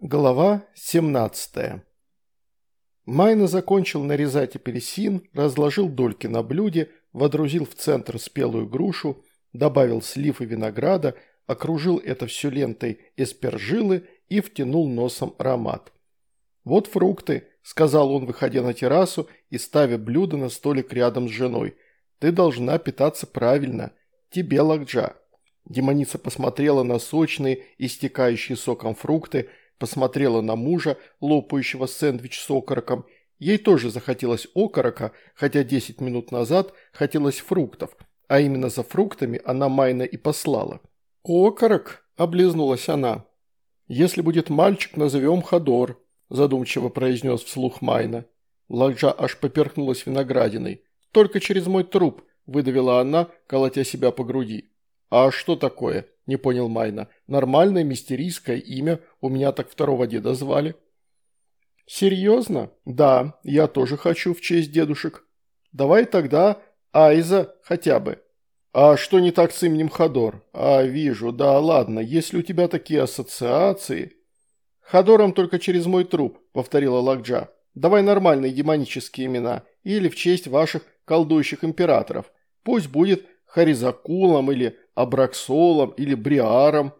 Глава 17 Майна закончил нарезать апельсин, разложил дольки на блюде, водрузил в центр спелую грушу, добавил слив и винограда, окружил это все лентой эспержилы и втянул носом аромат. «Вот фрукты», – сказал он, выходя на террасу и ставя блюдо на столик рядом с женой. «Ты должна питаться правильно. Тебе лакджа». Демоница посмотрела на сочные, истекающие соком фрукты, посмотрела на мужа, лопающего сэндвич с окороком. Ей тоже захотелось окорока, хотя 10 минут назад хотелось фруктов, а именно за фруктами она Майна и послала. «Окорок?» – облизнулась она. «Если будет мальчик, назовем Хадор», – задумчиво произнес вслух Майна. Ладжа аж поперхнулась виноградиной. «Только через мой труп», – выдавила она, колотя себя по груди. «А что такое?» – не понял Майна. «Нормальное мистерийское имя, у меня так второго деда звали». «Серьезно? Да, я тоже хочу в честь дедушек. Давай тогда Айза хотя бы». «А что не так с именем Хадор?» «А, вижу, да ладно, если у тебя такие ассоциации...» «Хадором только через мой труп», — повторила Лакджа. «Давай нормальные демонические имена, или в честь ваших колдующих императоров. Пусть будет Харизакулом или Абраксолом или Бриаром.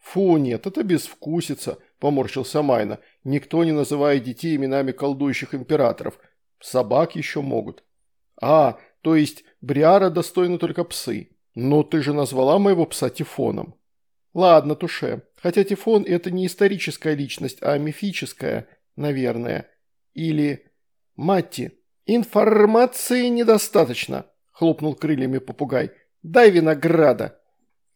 Фу, нет, это безвкусица, поморщился Майна. Никто не называет детей именами колдующих императоров. Собак еще могут. А, то есть Бриара достойны только псы. Но ты же назвала моего пса Тифоном. Ладно, Туше. Хотя Тифон это не историческая личность, а мифическая, наверное. Или... Матти. Информации недостаточно, хлопнул крыльями попугай. Дай винограда.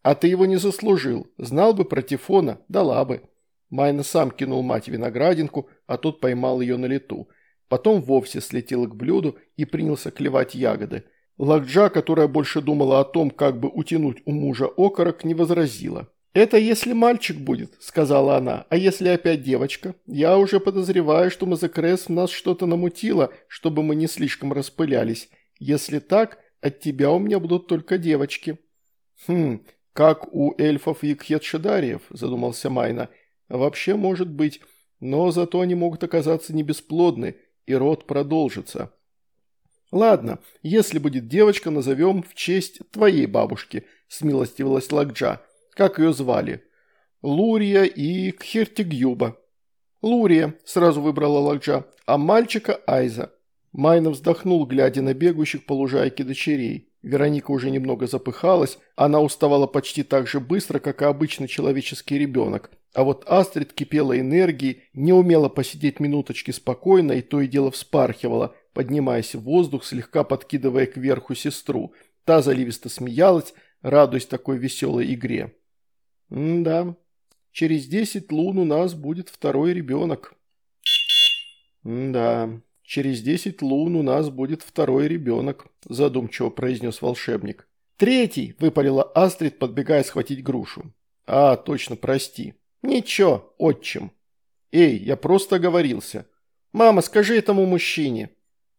«А ты его не заслужил. Знал бы про Тифона, дала бы». Майна сам кинул мать виноградинку, а тот поймал ее на лету. Потом вовсе слетел к блюду и принялся клевать ягоды. Лакджа, которая больше думала о том, как бы утянуть у мужа окорок, не возразила. «Это если мальчик будет», – сказала она, – «а если опять девочка? Я уже подозреваю, что Мазакрес в нас что-то намутила, чтобы мы не слишком распылялись. Если так, от тебя у меня будут только девочки». «Хм, «Как у эльфов и кхетшедариев», – задумался Майна. «Вообще может быть, но зато они могут оказаться не бесплодны, и род продолжится». «Ладно, если будет девочка, назовем в честь твоей бабушки», – смилостивилась Лакджа. «Как ее звали?» «Лурия и Кхертигюба». «Лурия», – сразу выбрала Лакджа, – «а мальчика Айза». Майна вздохнул, глядя на бегущих по лужайке дочерей. Вероника уже немного запыхалась, она уставала почти так же быстро, как и обычный человеческий ребенок. А вот Астрид кипела энергией, не умела посидеть минуточки спокойно и то и дело вспархивала, поднимаясь в воздух, слегка подкидывая кверху сестру. Та заливисто смеялась, радуясь такой веселой игре. «Да, через десять лун у нас будет второй ребенок». «Да, «Через десять лун у нас будет второй ребенок», – задумчиво произнес волшебник. «Третий!» – выпалила Астрид, подбегая схватить грушу. «А, точно, прости». «Ничего, отчим». «Эй, я просто оговорился». «Мама, скажи этому мужчине».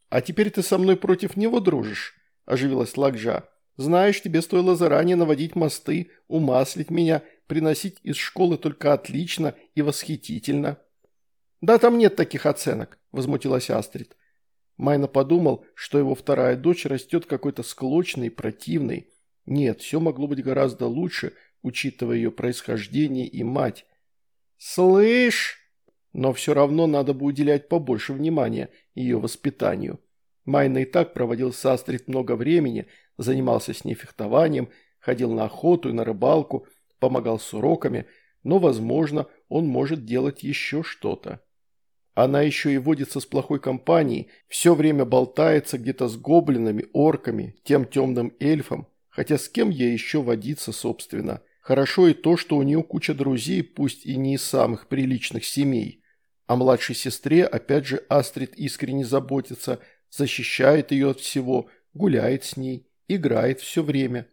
«А теперь ты со мной против него дружишь?» – оживилась Лакжа. «Знаешь, тебе стоило заранее наводить мосты, умаслить меня, приносить из школы только отлично и восхитительно». «Да там нет таких оценок», – возмутилась Астрид. Майна подумал, что его вторая дочь растет какой-то склочной, противной. Нет, все могло быть гораздо лучше, учитывая ее происхождение и мать. «Слышь!» Но все равно надо бы уделять побольше внимания ее воспитанию. Майна и так проводил с Астрид много времени, занимался с ней фехтованием, ходил на охоту и на рыбалку, помогал с уроками, но, возможно, он может делать еще что-то. Она еще и водится с плохой компанией, все время болтается где-то с гоблинами, орками, тем темным эльфом. Хотя с кем ей еще водиться, собственно? Хорошо и то, что у нее куча друзей, пусть и не из самых приличных семей. О младшей сестре, опять же, Астрид искренне заботится, защищает ее от всего, гуляет с ней, играет все время.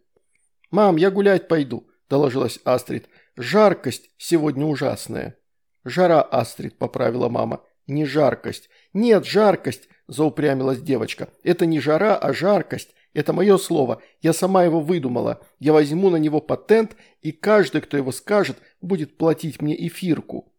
«Мам, я гулять пойду», – доложилась Астрид. «Жаркость сегодня ужасная». «Жара, Астрид», – поправила мама. «Не жаркость». «Нет, жаркость», – заупрямилась девочка. «Это не жара, а жаркость. Это мое слово. Я сама его выдумала. Я возьму на него патент, и каждый, кто его скажет, будет платить мне эфирку».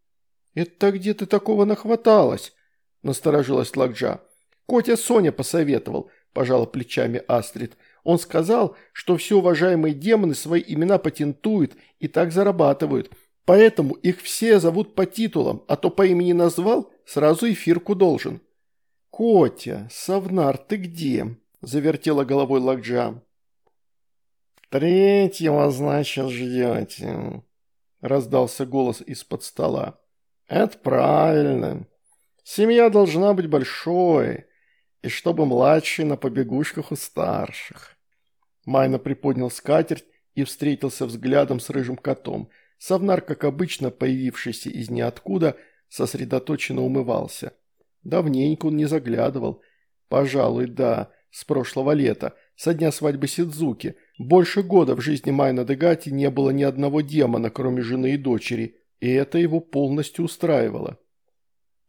«Это где ты такого нахваталась?» – насторожилась Лакджа. «Котя Соня посоветовал», – пожала плечами Астрид. «Он сказал, что все уважаемые демоны свои имена патентуют и так зарабатывают, поэтому их все зовут по титулам, а то по имени назвал, сразу эфирку должен». «Котя, Савнар, ты где?» – завертела головой Лакджа. «Третьего, значит, ждете?» – раздался голос из-под стола. «Это правильно. Семья должна быть большой, и чтобы младший на побегушках у старших». Майна приподнял скатерть и встретился взглядом с рыжим котом. Савнар, как обычно, появившийся из ниоткуда, сосредоточенно умывался. Давненько он не заглядывал. Пожалуй, да, с прошлого лета, со дня свадьбы Сидзуки. Больше года в жизни Майна Дегати не было ни одного демона, кроме жены и дочери, и это его полностью устраивало.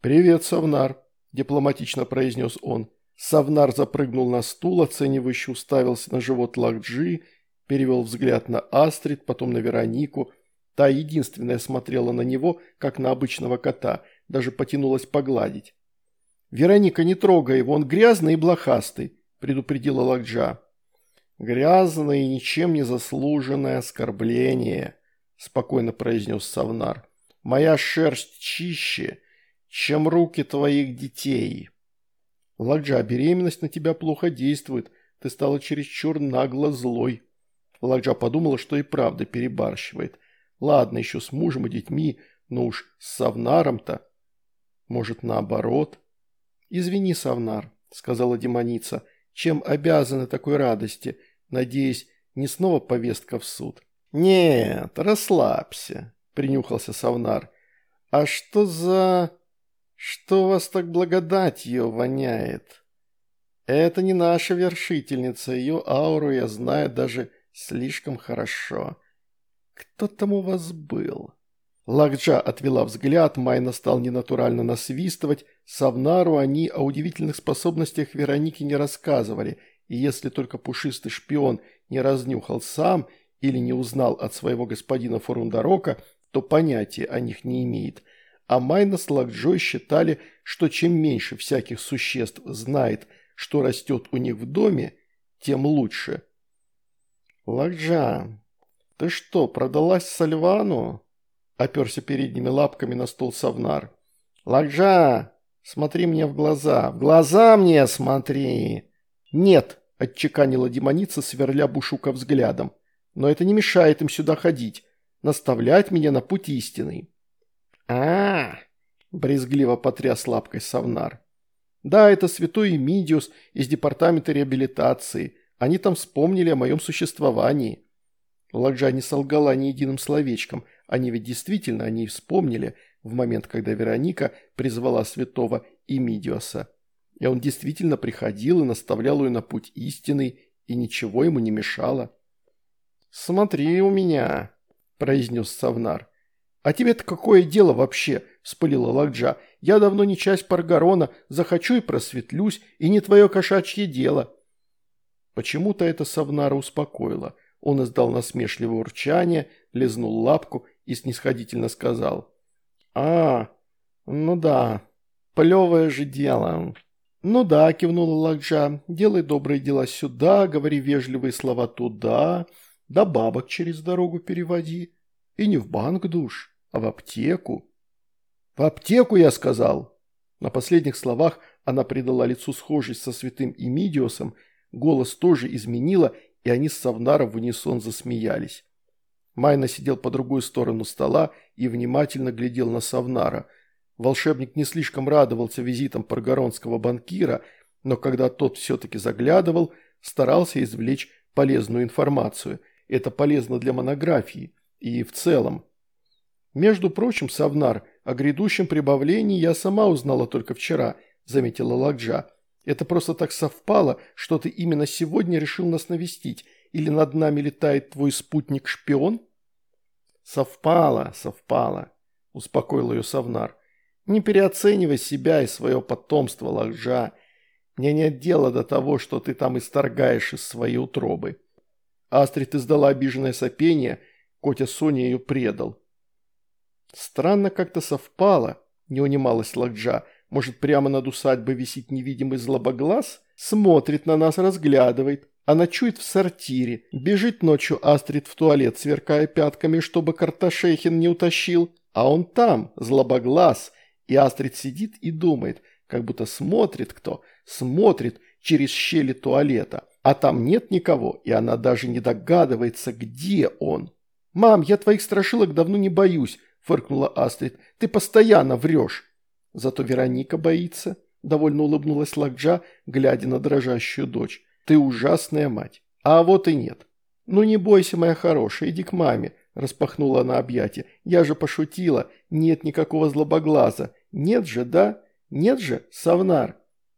«Привет, Савнар», – дипломатично произнес он. Савнар запрыгнул на стул, оценивающе уставился на живот Лакджи, перевел взгляд на Астрид, потом на Веронику. Та единственная смотрела на него, как на обычного кота, даже потянулась погладить. «Вероника, не трогай его, он грязный и блохастый», – предупредила Лакджа. «Грязное и ничем не заслуженное оскорбление», – спокойно произнес Савнар. «Моя шерсть чище, чем руки твоих детей». «Лакджа, беременность на тебя плохо действует, ты стала чересчур нагло злой». Ладжа подумала, что и правда перебарщивает. Ладно, еще с мужем и детьми, но уж с Савнаром-то. Может, наоборот? «Извини, Савнар», — сказала демоница, — «чем обязаны такой радости? Надеюсь, не снова повестка в суд?» «Нет, расслабься», — принюхался Савнар. «А что за... что вас так благодатью воняет?» «Это не наша вершительница, ее ауру я знаю даже слишком хорошо. Кто там у вас был?» Лакджа отвела взгляд, Майна стал ненатурально насвистывать. Савнару они о удивительных способностях Вероники не рассказывали, и если только пушистый шпион не разнюхал сам или не узнал от своего господина Форундарока, то понятия о них не имеет. А Майна с Лакджой считали, что чем меньше всяких существ знает, что растет у них в доме, тем лучше. «Лакджа, ты что, продалась Сальвану?» оперся передними лапками на стол Савнар. «Лакжа, смотри мне в глаза! В глаза мне смотри!» «Нет!» – отчеканила демоница, сверля Бушука взглядом. «Но это не мешает им сюда ходить, наставлять меня на путь истинный». а, -а, брезгливо потряс лапкой Савнар. «Да, это святой Эмидиус из департамента реабилитации. Они там вспомнили о моем существовании». Ладжа не солгала ни единым словечком. Они ведь действительно о ней вспомнили в момент, когда Вероника призвала святого Имидиоса. И он действительно приходил и наставлял ее на путь истинный, и ничего ему не мешало. «Смотри у меня», – произнес Савнар. «А тебе-то какое дело вообще?» – вспылила Лакджа. «Я давно не часть Паргарона, захочу и просветлюсь, и не твое кошачье дело». Почему-то это Савнара успокоило. Он издал насмешливое урчание, лизнул лапку и снисходительно сказал. «А, ну да, плевое же дело». «Ну да», – кивнула Лакджа, – «делай добрые дела сюда, говори вежливые слова туда, да бабок через дорогу переводи. И не в банк душ, а в аптеку». «В аптеку, я сказал!» На последних словах она придала лицу схожесть со святым Эмидиосом, голос тоже изменила, и они с Савнаром в унисон засмеялись. Майна сидел по другую сторону стола и внимательно глядел на Савнара. Волшебник не слишком радовался визитам паргоронского банкира, но когда тот все-таки заглядывал, старался извлечь полезную информацию. Это полезно для монографии и в целом. Между прочим, Савнар, о грядущем прибавлении я сама узнала только вчера, заметила Ладжа. Это просто так совпало, что ты именно сегодня решил нас навестить, или над нами летает твой спутник-шпион?» «Совпало, совпало», – успокоил ее Савнар. «Не переоценивай себя и свое потомство, Лакжа. Мне нет дела до того, что ты там исторгаешь из своей утробы». Астрид издала обиженное сопение, Котя Соня ее предал. «Странно как-то совпало», не унималась Лакджа. «Может, прямо над усадьбой висит невидимый злобоглаз? Смотрит на нас, разглядывает, а ночует в сортире. Бежит ночью Астрид в туалет, сверкая пятками, чтобы Карташехин не утащил. А он там, злобоглаз, и Астрид сидит и думает, как будто смотрит кто, смотрит через щели туалета. А там нет никого, и она даже не догадывается, где он. «Мам, я твоих страшилок давно не боюсь», – фыркнула Астрид. «Ты постоянно врешь». Зато Вероника боится, – довольно улыбнулась Лакджа, глядя на дрожащую дочь. «Ты ужасная мать». «А вот и нет». «Ну не бойся, моя хорошая, иди к маме», – распахнула она объятия. «Я же пошутила, нет никакого злобоглаза. Нет же, да? Нет же, Савнар?»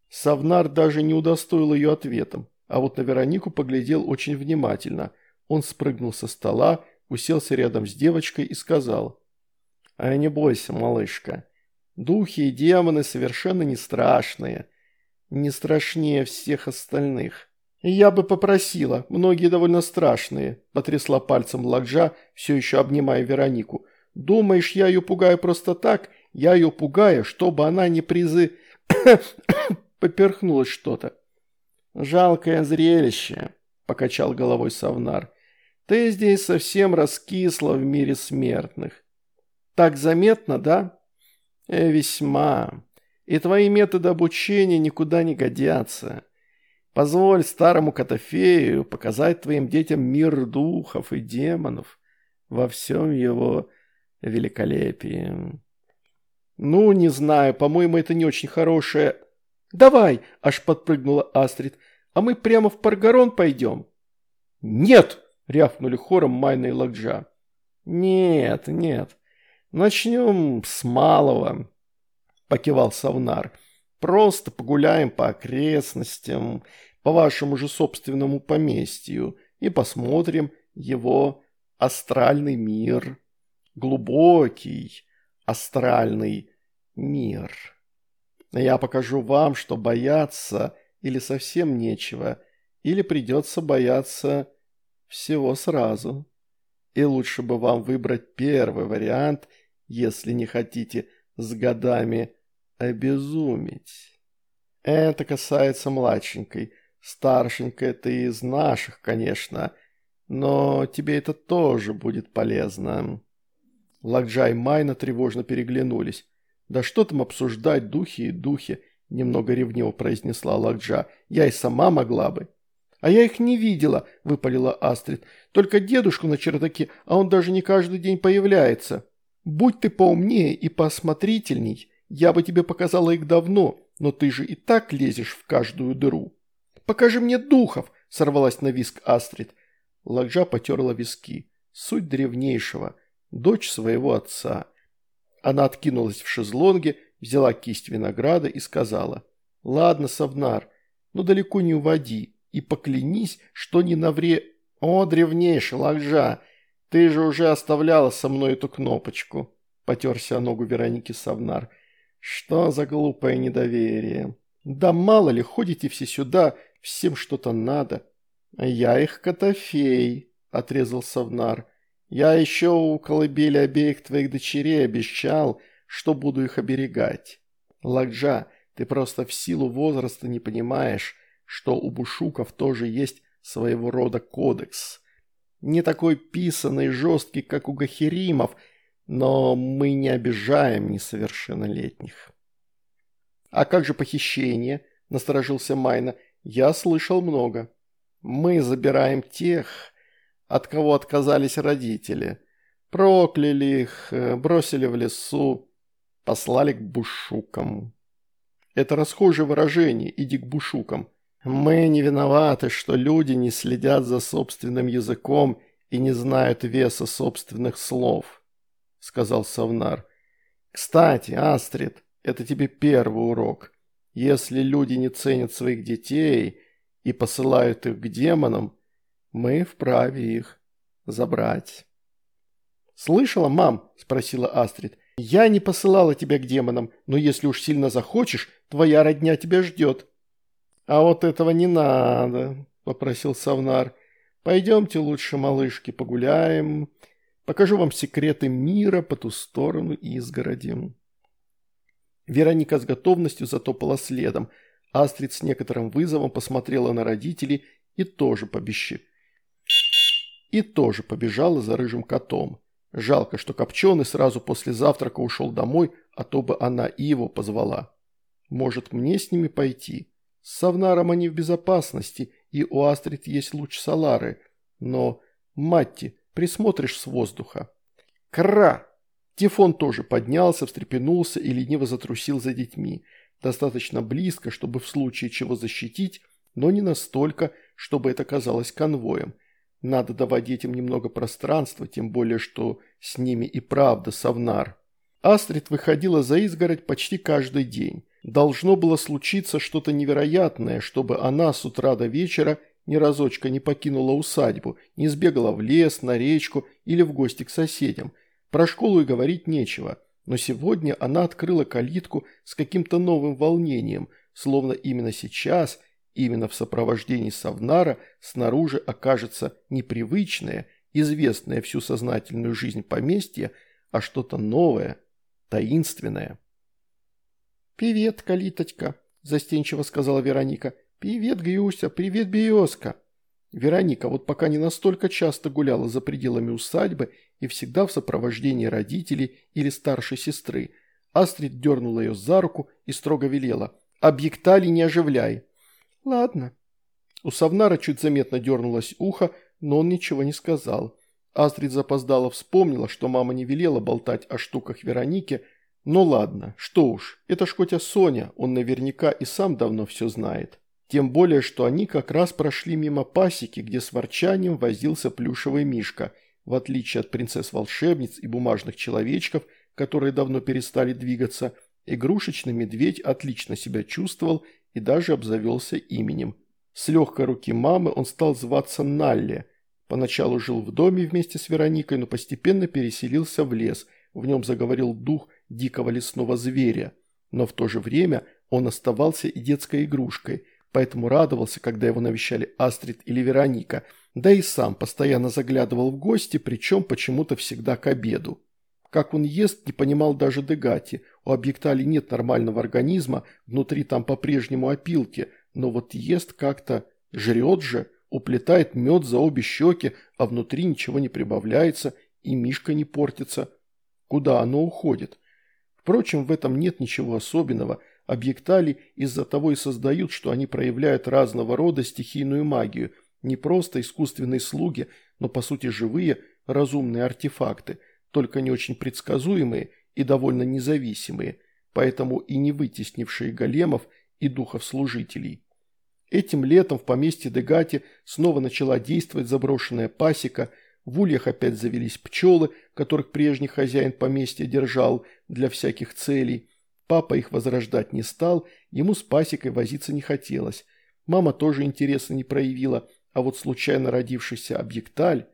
Савнар даже не удостоил ее ответом, а вот на Веронику поглядел очень внимательно. Он спрыгнул со стола, уселся рядом с девочкой и сказал. «А не бойся, малышка. Духи и демоны совершенно не страшные. Не страшнее всех остальных». «Я бы попросила, многие довольно страшные», – потрясла пальцем Лакжа, все еще обнимая Веронику. «Думаешь, я ее пугаю просто так? Я ее пугаю, чтобы она не призы...» Поперхнулось что-то. «Жалкое зрелище», – покачал головой Савнар. «Ты здесь совсем раскисла в мире смертных». «Так заметно, да?» Э, «Весьма. И твои методы обучения никуда не годятся. Позволь старому Котофею показать твоим детям мир духов и демонов во всем его великолепии». «Ну, не знаю, по-моему, это не очень хорошее «Давай!» – аж подпрыгнула Астрид. «А мы прямо в Паргарон пойдем?» «Нет!» – рявкнули хором Майна и Лакджа. «Нет, нет. Начнем с малого», – покивал Савнар. «Просто погуляем по окрестностям, по вашему же собственному поместью и посмотрим его астральный мир. Глубокий астральный мир». Я покажу вам, что бояться или совсем нечего, или придется бояться всего сразу. И лучше бы вам выбрать первый вариант, если не хотите с годами обезуметь. Это касается младшенькой. Старшенькая ты из наших, конечно, но тебе это тоже будет полезно. Лакджай и Майна тревожно переглянулись. «Да что там обсуждать, духи и духи?» – немного ревниво произнесла Лакджа. «Я и сама могла бы». «А я их не видела», – выпалила Астрид. «Только дедушку на чердаке, а он даже не каждый день появляется. Будь ты поумнее и поосмотрительней, я бы тебе показала их давно, но ты же и так лезешь в каждую дыру». «Покажи мне духов!» – сорвалась на виск Астрид. Лакджа потерла виски. Суть древнейшего. Дочь своего отца. Она откинулась в шезлонге, взяла кисть винограда и сказала, «Ладно, Савнар, но далеко не уводи и поклянись, что не навре...» «О, древнейший лакжа, ты же уже оставляла со мной эту кнопочку», — потерся о ногу Вероники Савнар. «Что за глупое недоверие? Да мало ли, ходите все сюда, всем что-то надо». «Я их котофей», — отрезал Савнар. Я еще у колыбели обеих твоих дочерей обещал, что буду их оберегать. Ладжа, ты просто в силу возраста не понимаешь, что у бушуков тоже есть своего рода кодекс. Не такой писанный жесткий, как у гахеримов, но мы не обижаем несовершеннолетних. «А как же похищение?» – насторожился Майна. «Я слышал много. Мы забираем тех, от кого отказались родители. Прокляли их, э, бросили в лесу, послали к бушукам. Это расхожее выражение «иди к бушукам». Мы не виноваты, что люди не следят за собственным языком и не знают веса собственных слов, сказал Савнар. Кстати, Астрид, это тебе первый урок. Если люди не ценят своих детей и посылают их к демонам, мы вправе их забрать. «Слышала, мам?» – спросила Астрид. «Я не посылала тебя к демонам, но если уж сильно захочешь, твоя родня тебя ждет». «А вот этого не надо», – попросил Савнар. «Пойдемте лучше, малышки, погуляем. Покажу вам секреты мира по ту сторону изгороди». Вероника с готовностью затопала следом. Астрид с некоторым вызовом посмотрела на родителей и тоже побещи. И тоже побежала за рыжим котом. Жалко, что Копченый сразу после завтрака ушел домой, а то бы она и его позвала. Может, мне с ними пойти? С Савнаром они в безопасности, и у Астрид есть луч Салары. Но, Матти, присмотришь с воздуха. Кра! Тифон тоже поднялся, встрепенулся и лениво затрусил за детьми. Достаточно близко, чтобы в случае чего защитить, но не настолько, чтобы это казалось конвоем. Надо давать детям немного пространства, тем более, что с ними и правда Савнар. Астрид выходила за изгородь почти каждый день. Должно было случиться что-то невероятное, чтобы она с утра до вечера ни разочка не покинула усадьбу, не сбегала в лес, на речку или в гости к соседям. Про школу и говорить нечего. Но сегодня она открыла калитку с каким-то новым волнением, словно именно сейчас, именно в сопровождении Савнара, снаружи окажется непривычное, известное всю сознательную жизнь поместье, а что-то новое, таинственное. «Привет, Калиточка», – застенчиво сказала Вероника. «Привет, Гюся, привет, Биоска». Вероника вот пока не настолько часто гуляла за пределами усадьбы и всегда в сопровождении родителей или старшей сестры. Астрид дернула ее за руку и строго велела. «Объектали не оживляй». «Ладно». У Савнара чуть заметно дернулось ухо, но он ничего не сказал. Астрид запоздала вспомнила, что мама не велела болтать о штуках Вероники, ну ладно, что уж, это ж хотя Соня, он наверняка и сам давно все знает. Тем более, что они как раз прошли мимо пасеки, где с ворчанием возился плюшевый мишка. В отличие от принцесс-волшебниц и бумажных человечков, которые давно перестали двигаться, игрушечный медведь отлично себя чувствовал и даже обзавелся именем. С легкой руки мамы он стал зваться Налли. Поначалу жил в доме вместе с Вероникой, но постепенно переселился в лес. В нем заговорил дух дикого лесного зверя, но в то же время он оставался и детской игрушкой, поэтому радовался, когда его навещали Астрид или Вероника, да и сам постоянно заглядывал в гости, причем почему-то всегда к обеду. Как он ест, не понимал даже Дегати. У объектали нет нормального организма, внутри там по-прежнему опилки, но вот ест как-то, жрет же, уплетает мед за обе щеки, а внутри ничего не прибавляется, и Мишка не портится. Куда оно уходит? Впрочем, в этом нет ничего особенного. Объектали из-за того и создают, что они проявляют разного рода стихийную магию. Не просто искусственные слуги, но по сути живые, разумные артефакты, только не очень предсказуемые и довольно независимые, поэтому и не вытеснившие големов и духов-служителей. Этим летом в поместье Дегати снова начала действовать заброшенная пасека – в ульях опять завелись пчелы, которых прежний хозяин поместья держал для всяких целей. Папа их возрождать не стал, ему с пасекой возиться не хотелось. Мама тоже интереса не проявила, а вот случайно родившийся объекталь...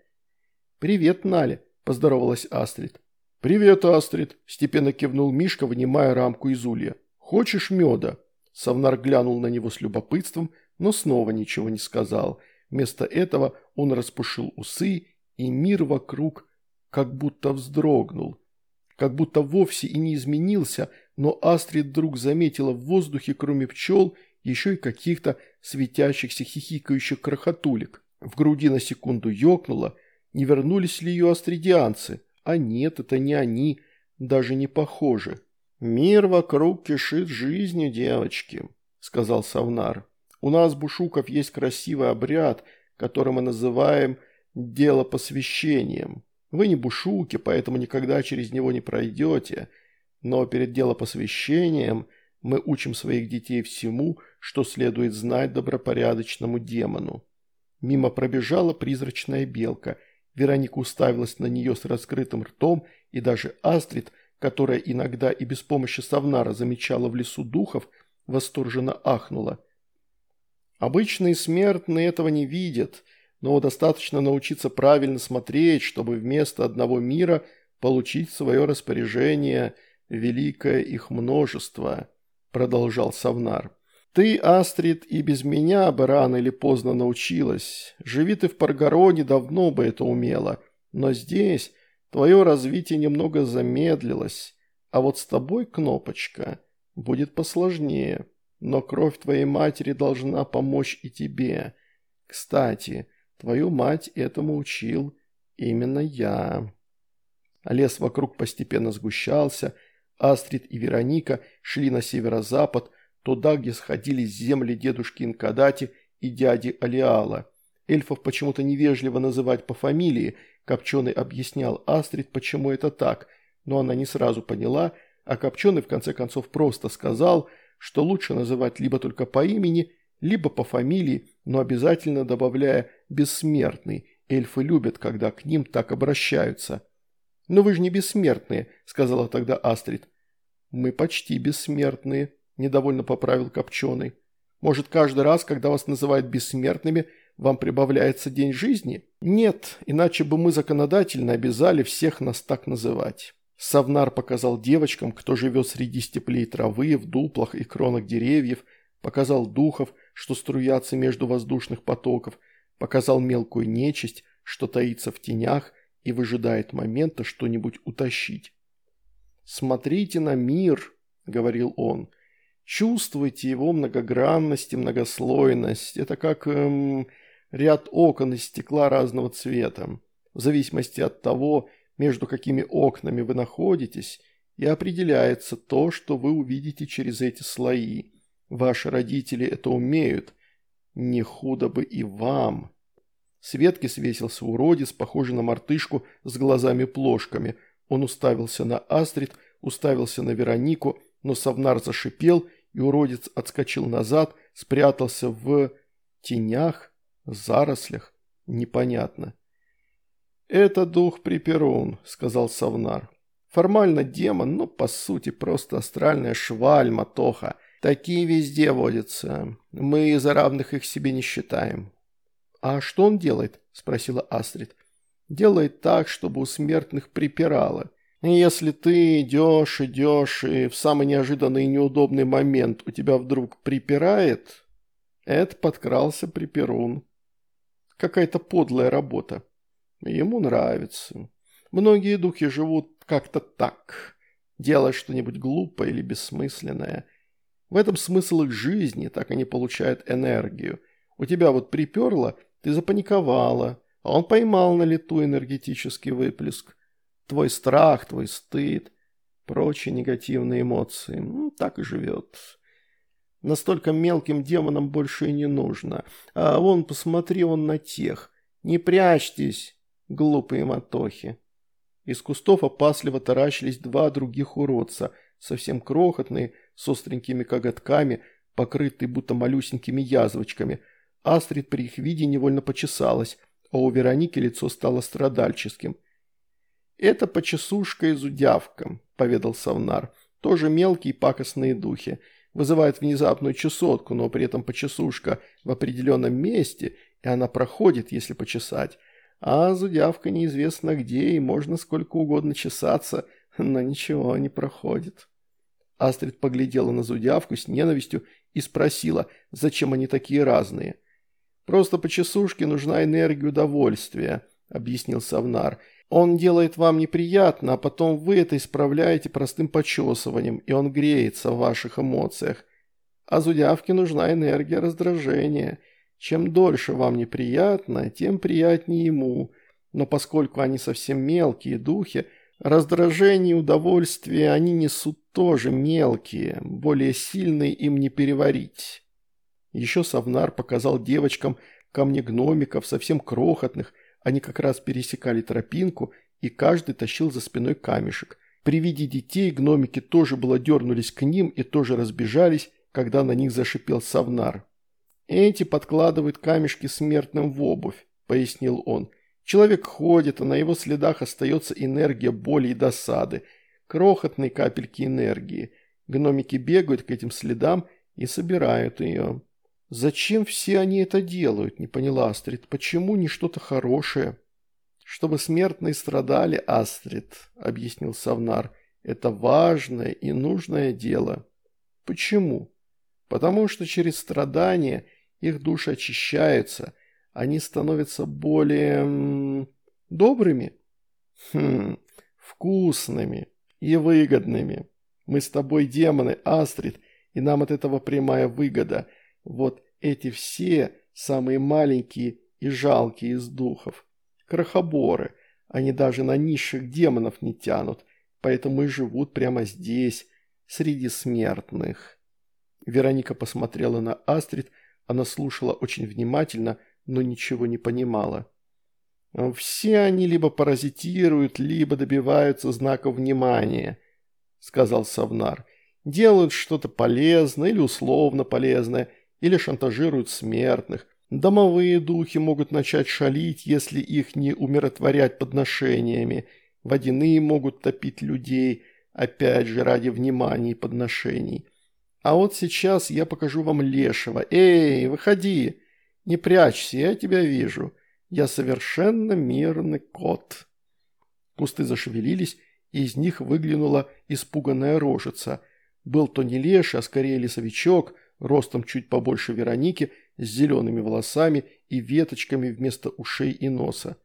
«Привет, Наля», – поздоровалась Астрид. «Привет, Астрид», – степенно кивнул Мишка, вынимая рамку из улья. «Хочешь меда?» Савнар глянул на него с любопытством, но снова ничего не сказал. Вместо этого он распушил усы и мир вокруг как будто вздрогнул. Как будто вовсе и не изменился, но Астрид вдруг заметила в воздухе, кроме пчел, еще и каких-то светящихся хихикающих крохотулек. В груди на секунду ёкнуло, не вернулись ли ее астридианцы. А нет, это не они, даже не похожи. «Мир вокруг кишит жизнью, девочки», — сказал Савнар. «У нас, бушуков, есть красивый обряд, который мы называем дело посвящением. Вы не бушуки, поэтому никогда через него не пройдете. Но перед делопосвящением мы учим своих детей всему, что следует знать добропорядочному демону. Мимо пробежала призрачная белка. Вероника уставилась на нее с раскрытым ртом, и даже Астрид, которая иногда и без помощи Савнара замечала в лесу духов, восторженно ахнула. Обычные смертные этого не видят – но достаточно научиться правильно смотреть, чтобы вместо одного мира получить в свое распоряжение великое их множество», – продолжал Савнар. «Ты, Астрид, и без меня бы рано или поздно научилась. Живи ты в Паргароне, давно бы это умела. Но здесь твое развитие немного замедлилось. А вот с тобой, Кнопочка, будет посложнее, но кровь твоей матери должна помочь и тебе. Кстати, твою мать этому учил именно я». Лес вокруг постепенно сгущался, Астрид и Вероника шли на северо-запад, туда, где сходились земли дедушки Инкадати и дяди Алиала. Эльфов почему-то невежливо называть по фамилии, Копченый объяснял Астрид, почему это так, но она не сразу поняла, а Копченый в конце концов просто сказал, что лучше называть либо только по имени, либо по фамилии, но обязательно добавляя «бессмертный». Эльфы любят, когда к ним так обращаются. «Но вы же не бессмертные», – сказала тогда Астрид. «Мы почти бессмертные», – недовольно поправил Копченый. «Может, каждый раз, когда вас называют бессмертными, вам прибавляется день жизни? Нет, иначе бы мы законодательно обязали всех нас так называть». Савнар показал девочкам, кто живет среди степлей травы, в дуплах и кронах деревьев, показал духов, что струятся между воздушных потоков, показал мелкую нечисть, что таится в тенях и выжидает момента что-нибудь утащить. «Смотрите на мир», — говорил он, — «чувствуйте его многогранность и многослойность. Это как эм, ряд окон из стекла разного цвета. В зависимости от того, между какими окнами вы находитесь, и определяется то, что вы увидите через эти слои. Ваши родители это умеют. Не худо бы и вам. С ветки свесился уродец, похожий на мартышку с глазами-плошками. Он уставился на Астрид, уставился на Веронику, но Савнар зашипел, и уродец отскочил назад, спрятался в тенях, зарослях. Непонятно. «Это дух Приперун», — сказал Савнар. «Формально демон, но по сути просто астральная шваль, матоха. Такие везде водятся. Мы из-за равных их себе не считаем. «А что он делает?» – спросила Астрид. «Делает так, чтобы у смертных припирало. Если ты идешь, идешь, и в самый неожиданный и неудобный момент у тебя вдруг припирает, это подкрался приперун. Какая-то подлая работа. Ему нравится. Многие духи живут как-то так, делая что-нибудь глупое или бессмысленное. В этом смысл их жизни, так они получают энергию. У тебя вот приперло – ты запаниковала, а он поймал на лету энергетический выплеск. Твой страх, твой стыд, прочие негативные эмоции. Ну, так и живет. Настолько мелким демонам больше и не нужно. А вон, посмотри он на тех. Не прячьтесь, глупые мотохи. Из кустов опасливо таращились два других уродца, совсем крохотные, с остренькими коготками, покрытые будто малюсенькими язвочками – Астрид при их виде невольно почесалась, а у Вероники лицо стало страдальческим. «Это почесушка и зудявка», – поведал Савнар. «Тоже мелкие пакостные духи. Вызывает внезапную чесотку, но при этом почесушка в определенном месте, и она проходит, если почесать. А зудявка неизвестно где, и можно сколько угодно чесаться, но ничего не проходит». Астрид поглядела на зудявку с ненавистью и спросила, зачем они такие разные – Просто по часушке нужна энергия удовольствия», – объяснил Савнар. «Он делает вам неприятно, а потом вы это исправляете простым почесыванием, и он греется в ваших эмоциях. А зудявке нужна энергия раздражения. Чем дольше вам неприятно, тем приятнее ему. Но поскольку они совсем мелкие духи, раздражение и удовольствие они несут тоже мелкие, более сильные им не переварить». Еще Савнар показал девочкам камни-гномиков, совсем крохотных, они как раз пересекали тропинку, и каждый тащил за спиной камешек. При виде детей гномики тоже было дернулись к ним и тоже разбежались, когда на них зашипел Савнар. «Эти подкладывают камешки смертным в обувь», – пояснил он. «Человек ходит, а на его следах остается энергия боли и досады, крохотные капельки энергии. Гномики бегают к этим следам и собирают ее». «Зачем все они это делают?» – не поняла Астрид. «Почему не что-то хорошее?» «Чтобы смертные страдали, Астрид», – объяснил Савнар. «Это важное и нужное дело». «Почему?» «Потому что через страдания их души очищаются, они становятся более... Добрыми?» «Хм, вкусными и выгодными». Мы с тобой демоны, Астрид, и нам от этого прямая выгода. Вот эти все самые маленькие и жалкие из духов. Крохоборы. Они даже на низших демонов не тянут, поэтому и живут прямо здесь, среди смертных. Вероника посмотрела на Астрид, она слушала очень внимательно, но ничего не понимала. «Все они либо паразитируют, либо добиваются знаков внимания», — сказал Савнар. «Делают что-то полезное или условно полезное, или шантажируют смертных. Домовые духи могут начать шалить, если их не умиротворять подношениями. Водяные могут топить людей, опять же, ради внимания и подношений. А вот сейчас я покажу вам лешего. Эй, выходи! Не прячься, я тебя вижу. Я совершенно мирный кот». Кусты зашевелились, и из них выглянула испуганная рожица. Был то не леша, а скорее лесовичок, ростом чуть побольше Вероники, с зелеными волосами и веточками вместо ушей и носа.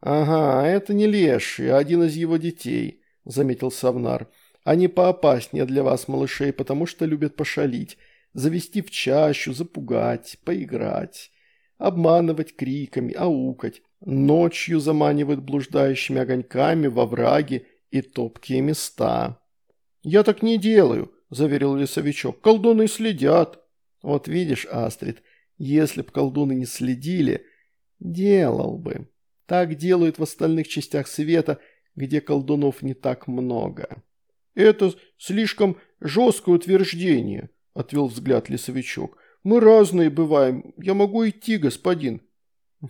«Ага, это не леший, а один из его детей», – заметил Савнар. «Они поопаснее для вас, малышей, потому что любят пошалить, завести в чащу, запугать, поиграть, обманывать криками, аукать, ночью заманивают блуждающими огоньками во враги и топкие места». «Я так не делаю», – заверил лесовичок. «Колдуны следят». «Вот видишь, Астрид, если б колдуны не следили, делал бы. Так делают в остальных частях света, где колдунов не так много». «Это слишком жесткое утверждение», – отвел взгляд лесовичок. «Мы разные бываем. Я могу идти, господин».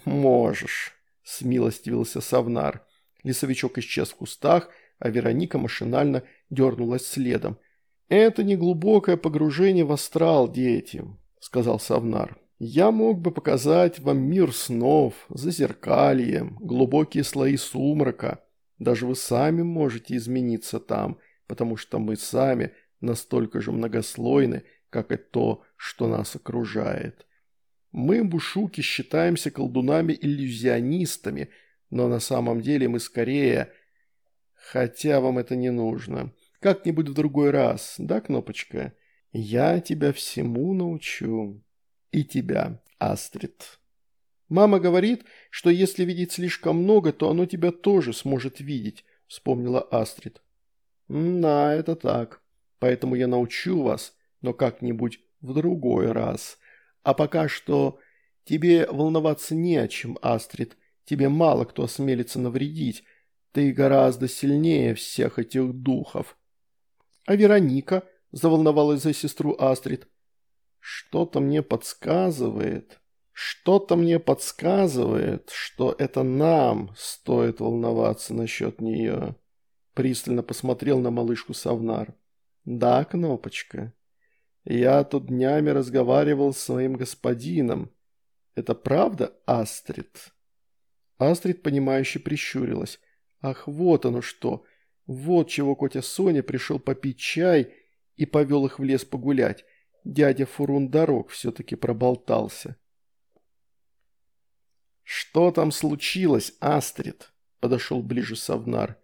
«Можешь», – смилостивился Савнар. Лесовичок исчез в кустах, а Вероника машинально дернулась следом. «Это не глубокое погружение в астрал, дети», – сказал Савнар. «Я мог бы показать вам мир снов, зазеркалье, глубокие слои сумрака. Даже вы сами можете измениться там, потому что мы сами настолько же многослойны, как и то, что нас окружает. Мы, бушуки, считаемся колдунами-иллюзионистами, но на самом деле мы скорее... Хотя вам это не нужно. Как-нибудь в другой раз, да, Кнопочка? Я тебя всему научу. И тебя, Астрид. Мама говорит, что если видеть слишком много, то оно тебя тоже сможет видеть, вспомнила Астрид. Да, это так. Поэтому я научу вас, но как-нибудь в другой раз. А пока что тебе волноваться не о чем, Астрид. Тебе мало кто осмелится навредить. Ты гораздо сильнее всех этих духов. «А Вероника?» – заволновалась за сестру Астрид. «Что-то мне подсказывает, что-то мне подсказывает, что это нам стоит волноваться насчет нее». Пристально посмотрел на малышку Савнар. «Да, Кнопочка. Я тут днями разговаривал с своим господином. Это правда, Астрид?» Астрид, понимающе прищурилась. «Ах, вот оно что!» Вот чего Котя Соня пришел попить чай и повел их в лес погулять. Дядя Фурун дорог все-таки проболтался. «Что там случилось, Астрид?» – подошел ближе Савнар.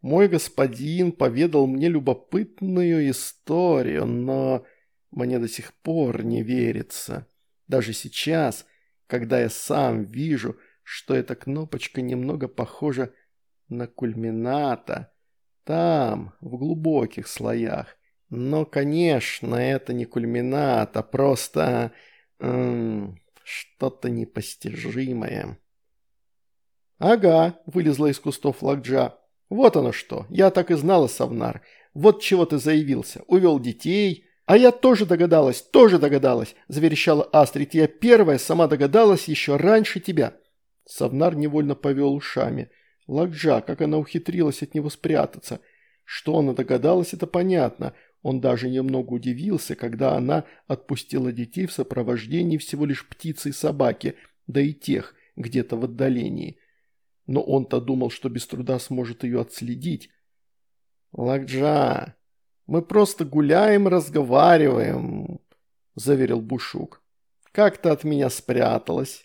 «Мой господин поведал мне любопытную историю, но мне до сих пор не верится. Даже сейчас, когда я сам вижу, что эта кнопочка немного похожа на кульмината». Там, в глубоких слоях. Но, конечно, это не кульминат, а просто... Что-то непостижимое. «Ага», – вылезла из кустов Лакджа. «Вот оно что. Я так и знала, Савнар. Вот чего ты заявился. Увел детей». «А я тоже догадалась, тоже догадалась», – заверещала Астрид. «Я первая сама догадалась еще раньше тебя». Савнар невольно повел ушами – Лакджа, как она ухитрилась от него спрятаться. Что она догадалась, это понятно. Он даже немного удивился, когда она отпустила детей в сопровождении всего лишь птицы и собаки, да и тех, где-то в отдалении. Но он-то думал, что без труда сможет ее отследить. «Лакджа, мы просто гуляем, разговариваем», – заверил Бушук. «Как ты от меня спряталась?»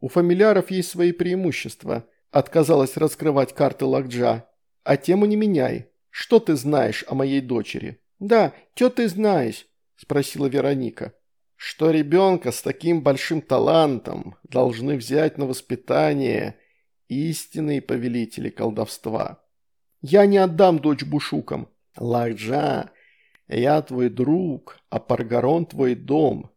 «У фамильяров есть свои преимущества», Отказалась раскрывать карты Лакджа. «А тему не меняй. Что ты знаешь о моей дочери?» «Да, что ты знаешь?» – спросила Вероника. «Что ребенка с таким большим талантом должны взять на воспитание истинные повелители колдовства. Я не отдам дочь бушукам. Лахджа, я твой друг, а Паргарон твой дом.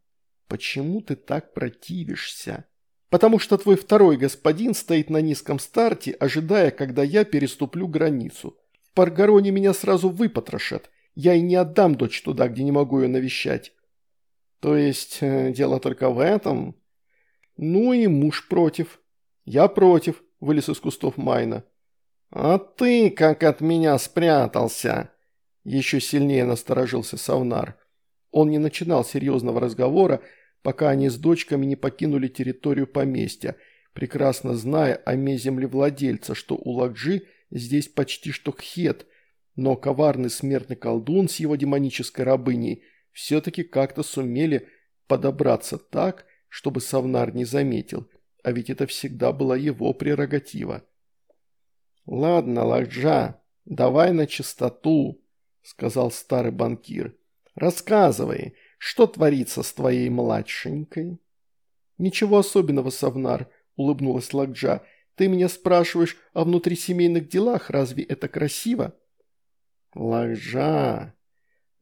Почему ты так противишься?» «Потому что твой второй господин стоит на низком старте, ожидая, когда я переступлю границу. В Паргароне меня сразу выпотрошат. Я и не отдам дочь туда, где не могу ее навещать». «То есть э, дело только в этом?» «Ну и муж против». «Я против», – вылез из кустов Майна. «А ты как от меня спрятался?» Еще сильнее насторожился Савнар. Он не начинал серьезного разговора, пока они с дочками не покинули территорию поместья, прекрасно зная о землевладельца, что у Лакджи здесь почти что хет, но коварный смертный колдун с его демонической рабыней все-таки как-то сумели подобраться так, чтобы Савнар не заметил, а ведь это всегда была его прерогатива. «Ладно, Лакджа, давай на чистоту», – сказал старый банкир. «Рассказывай, что творится с твоей младшенькой?» «Ничего особенного, Савнар», – улыбнулась Лакджа. «Ты меня спрашиваешь о внутрисемейных делах, разве это красиво?» «Лакджа,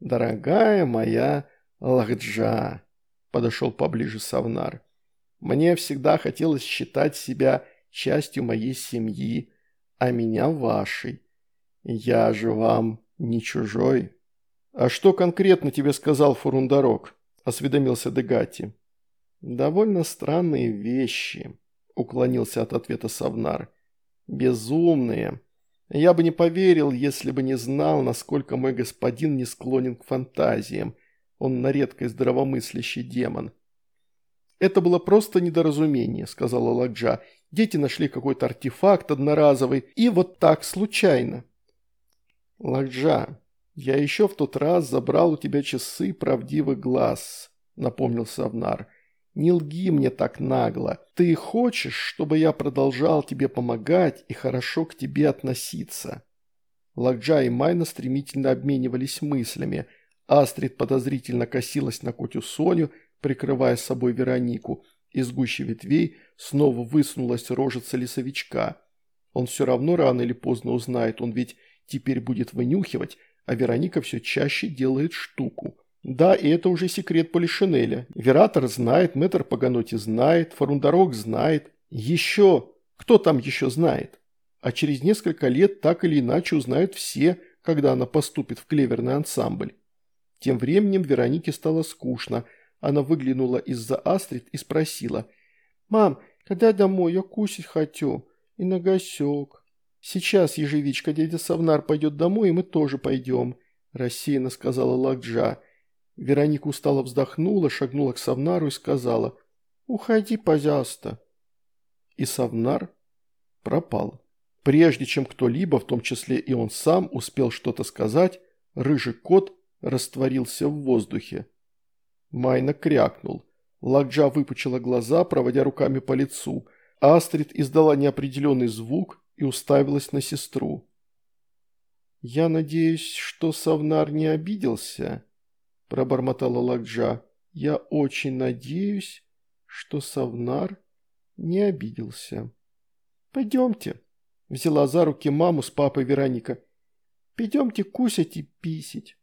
дорогая моя Лакджа», – подошел поближе Савнар. «Мне всегда хотелось считать себя частью моей семьи, а меня вашей. Я же вам не чужой». «А что конкретно тебе сказал Фурундарок?» – осведомился Дегати. «Довольно странные вещи», – уклонился от ответа Савнар. «Безумные. Я бы не поверил, если бы не знал, насколько мой господин не склонен к фантазиям. Он на редкость здравомыслящий демон». «Это было просто недоразумение», – сказала Ладжа. «Дети нашли какой-то артефакт одноразовый, и вот так, случайно». «Ладжа, я еще в тот раз забрал у тебя часы правдивых глаз», – напомнил Савнар. «Не лги мне так нагло. Ты хочешь, чтобы я продолжал тебе помогать и хорошо к тебе относиться?» Лакджа и Майна стремительно обменивались мыслями. Астрид подозрительно косилась на Котю Соню, прикрывая собой Веронику. Из гущи ветвей снова высунулась рожица лесовичка. Он все равно рано или поздно узнает, он ведь теперь будет вынюхивать, а Вероника все чаще делает штуку. Да, и это уже секрет Полишинеля. Вератор знает, мэтр Паганоти знает, Фарундарок знает. Еще... Кто там еще знает? А через несколько лет так или иначе узнают все, когда она поступит в клеверный ансамбль. Тем временем Веронике стало скучно. Она выглянула из-за Астрид и спросила. «Мам, когда домой? Я кусить хочу. И на гасек». «Сейчас, ежевичка, дядя Савнар пойдет домой, и мы тоже пойдем», – рассеянно сказала Лакджа. Вероника устало вздохнула, шагнула к Савнару и сказала «Уходи, пожалуйста». И Савнар пропал. Прежде чем кто-либо, в том числе и он сам, успел что-то сказать, рыжий кот растворился в воздухе. Майна крякнул. Лакджа выпучила глаза, проводя руками по лицу. Астрид издала неопределенный звук – и уставилась на сестру. «Я надеюсь, что Савнар не обиделся?» – пробормотала Лакджа. «Я очень надеюсь, что Савнар не обиделся». «Пойдемте», – взяла за руки маму с папой Вероника. «Пойдемте кусать и писить».